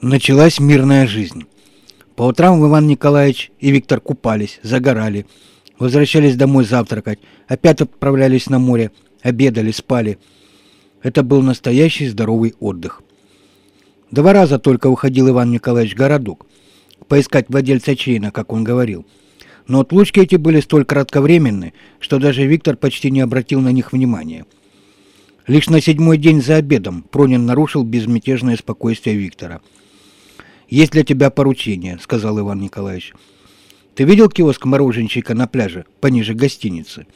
Началась мирная жизнь. По утрам Иван Николаевич и Виктор купались, загорали, возвращались домой завтракать, опять отправлялись на море, обедали, спали. Это был настоящий здоровый отдых. Два раза только уходил Иван Николаевич в городок, поискать владельца чейна, как он говорил. Но отлучки эти были столь кратковременны, что даже Виктор почти не обратил на них внимания. Лишь на седьмой день за обедом Пронин нарушил безмятежное спокойствие Виктора – «Есть для тебя поручение», — сказал Иван Николаевич. «Ты видел киоск мороженщика на пляже, пониже гостиницы?»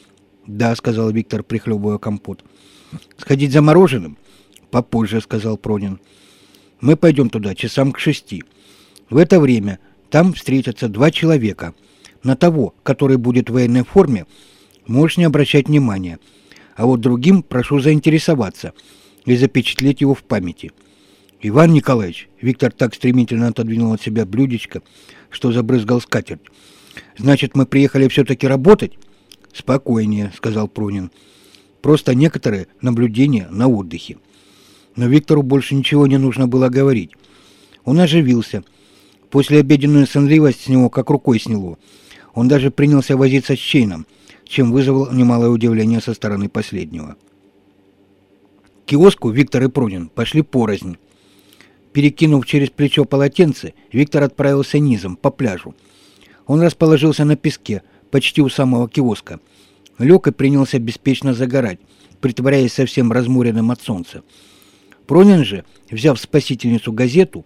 «Да», — сказал Виктор, прихлебывая компот. «Сходить за мороженым?» «Попозже», — сказал Пронин. «Мы пойдем туда часам к шести. В это время там встретятся два человека. На того, который будет в военной форме, можешь не обращать внимания, а вот другим прошу заинтересоваться и запечатлеть его в памяти». «Иван Николаевич!» Виктор так стремительно отодвинул от себя блюдечко, что забрызгал скатерть. «Значит, мы приехали все-таки работать?» «Спокойнее», — сказал Пронин. «Просто некоторые наблюдения на отдыхе». Но Виктору больше ничего не нужно было говорить. Он оживился. После обеденную сонливость с него как рукой сняло. Он даже принялся возиться с Чейном, чем вызвал немалое удивление со стороны последнего. К киоску Виктор и Пронин пошли порознь. Перекинув через плечо полотенце, Виктор отправился низом, по пляжу. Он расположился на песке, почти у самого киоска. Лег и принялся беспечно загорать, притворяясь совсем разморенным от солнца. Пронин же, взяв спасительницу газету,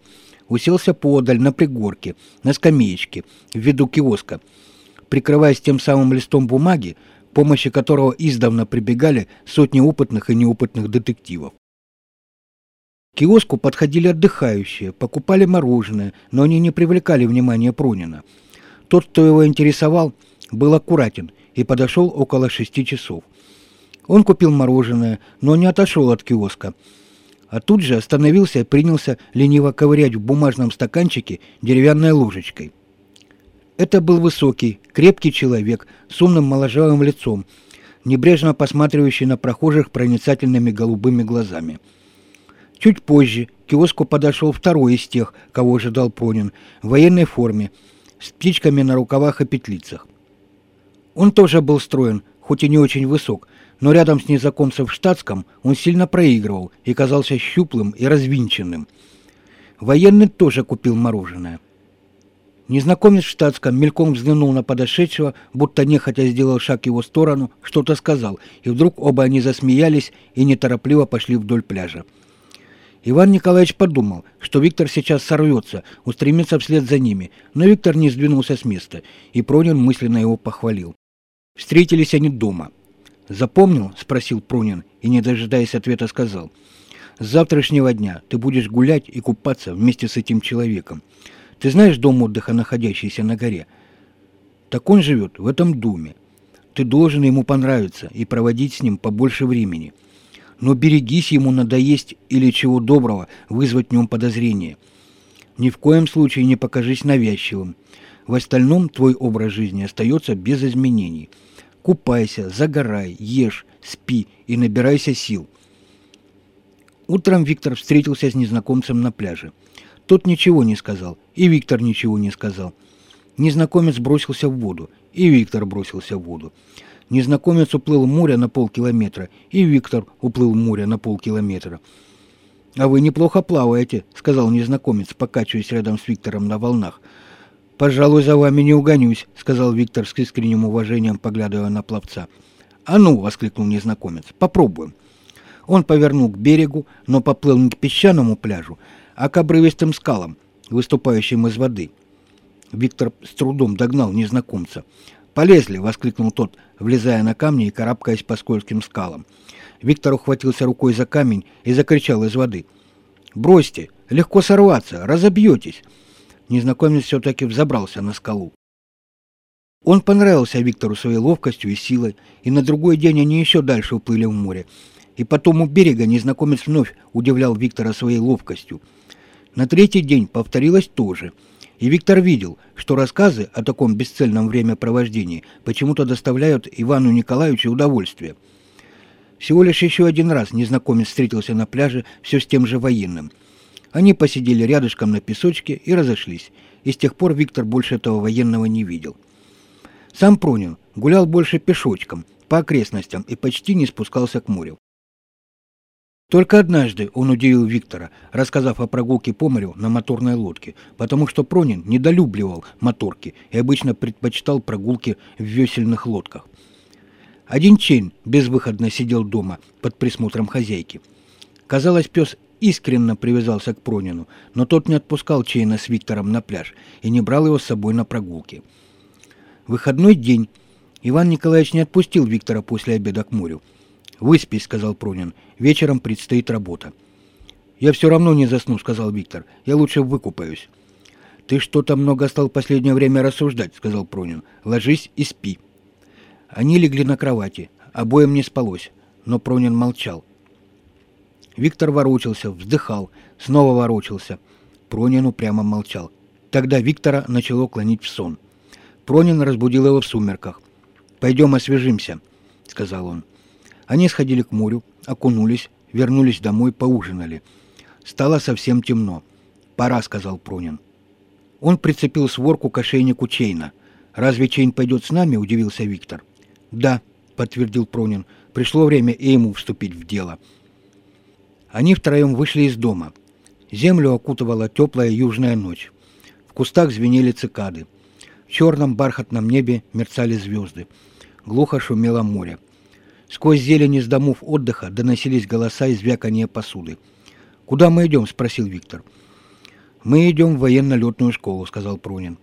уселся поодаль на пригорке, на скамеечке, в виду киоска, прикрываясь тем самым листом бумаги, помощи которого издавна прибегали сотни опытных и неопытных детективов. Киоску подходили отдыхающие, покупали мороженое, но они не привлекали внимания Пронина. Тот, кто его интересовал, был аккуратен и подошел около шести часов. Он купил мороженое, но не отошел от киоска, а тут же остановился и принялся лениво ковырять в бумажном стаканчике деревянной ложечкой. Это был высокий, крепкий человек с умным моложавым лицом, небрежно посматривающий на прохожих проницательными голубыми глазами – Чуть позже к киоску подошел второй из тех, кого ожидал Пронин, в военной форме, с птичками на рукавах и петлицах. Он тоже был строен, хоть и не очень высок, но рядом с незнакомцем в штатском он сильно проигрывал и казался щуплым и развинченным. Военный тоже купил мороженое. Незнакомец в штатском мельком взглянул на подошедшего, будто нехотя сделал шаг в его сторону, что-то сказал, и вдруг оба они засмеялись и неторопливо пошли вдоль пляжа. Иван Николаевич подумал, что Виктор сейчас сорвется, устремится вслед за ними, но Виктор не сдвинулся с места, и Пронин мысленно его похвалил. Встретились они дома. «Запомнил?» — спросил Пронин, и, не дожидаясь ответа, сказал. «С завтрашнего дня ты будешь гулять и купаться вместе с этим человеком. Ты знаешь дом отдыха, находящийся на горе? Так он живет в этом доме. Ты должен ему понравиться и проводить с ним побольше времени» но берегись ему надоесть или чего доброго вызвать в нем подозрение. Ни в коем случае не покажись навязчивым. В остальном твой образ жизни остается без изменений. Купайся, загорай, ешь, спи и набирайся сил. Утром Виктор встретился с незнакомцем на пляже. Тот ничего не сказал, и Виктор ничего не сказал. Незнакомец бросился в воду, и Виктор бросился в воду. Незнакомец уплыл в море на полкилометра, и Виктор уплыл в море на полкилометра. «А вы неплохо плаваете», — сказал незнакомец, покачиваясь рядом с Виктором на волнах. «Пожалуй, за вами не угонюсь», — сказал Виктор с искренним уважением, поглядывая на пловца. «А ну!» — воскликнул незнакомец. «Попробуем». Он повернул к берегу, но поплыл не к песчаному пляжу, а к обрывистым скалам, выступающим из воды. Виктор с трудом догнал незнакомца. «Полезли!» — воскликнул тот, влезая на камни и карабкаясь по скользким скалам. Виктор ухватился рукой за камень и закричал из воды. «Бросьте! Легко сорваться! Разобьетесь!» Незнакомец все-таки взобрался на скалу. Он понравился Виктору своей ловкостью и силой, и на другой день они еще дальше уплыли в море. И потом у берега незнакомец вновь удивлял Виктора своей ловкостью. На третий день повторилось то же — и Виктор видел, что рассказы о таком бесцельном времяпровождении почему-то доставляют Ивану Николаевичу удовольствие. Всего лишь еще один раз незнакомец встретился на пляже все с тем же военным. Они посидели рядышком на песочке и разошлись, и с тех пор Виктор больше этого военного не видел. Сам Пронин гулял больше пешочком, по окрестностям и почти не спускался к морю. Только однажды он удивил Виктора, рассказав о прогулке по морю на моторной лодке, потому что Пронин недолюбливал моторки и обычно предпочитал прогулки в весельных лодках. Один Чейн безвыходно сидел дома под присмотром хозяйки. Казалось, пес искренне привязался к Пронину, но тот не отпускал Чейна с Виктором на пляж и не брал его с собой на прогулки. выходной день Иван Николаевич не отпустил Виктора после обеда к морю. «Выспись», — сказал Пронин. «Вечером предстоит работа». «Я все равно не засну», — сказал Виктор. «Я лучше выкупаюсь». «Ты что-то много стал последнее время рассуждать», — сказал Пронин. «Ложись и спи». Они легли на кровати. Обоим не спалось, но Пронин молчал. Виктор ворочался, вздыхал, снова ворочался. Пронин упрямо молчал. Тогда Виктора начало клонить в сон. Пронин разбудил его в сумерках. «Пойдем освежимся», — сказал он. Они сходили к морю, окунулись, вернулись домой, поужинали. Стало совсем темно. «Пора», — сказал Пронин. Он прицепил сворку к ошейнику Чейна. «Разве Чейн пойдет с нами?» — удивился Виктор. «Да», — подтвердил Пронин. «Пришло время и ему вступить в дело». Они втроем вышли из дома. Землю окутывала теплая южная ночь. В кустах звенели цикады. В черном бархатном небе мерцали звезды. Глухо шумело море. Сквозь зелень из домов отдыха доносились голоса и звяканье посуды. «Куда мы идем?» – спросил Виктор. «Мы идем в военно-летную школу», – сказал Пронин.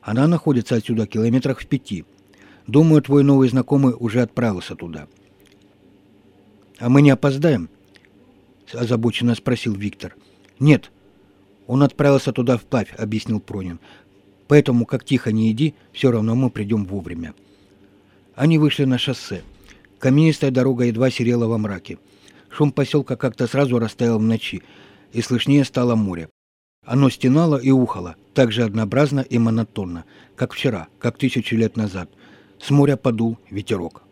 «Она находится отсюда километрах в пяти. Думаю, твой новый знакомый уже отправился туда». «А мы не опоздаем?» – озабоченно спросил Виктор. «Нет, он отправился туда вплавь», – объяснил Пронин. «Поэтому, как тихо не иди, все равно мы придем вовремя». Они вышли на шоссе. Каменистая дорога едва серела во мраке. Шум поселка как-то сразу растаял в ночи, и слышнее стало море. Оно стенало и ухало, так же однообразно и монотонно, как вчера, как тысячу лет назад. С моря подул ветерок.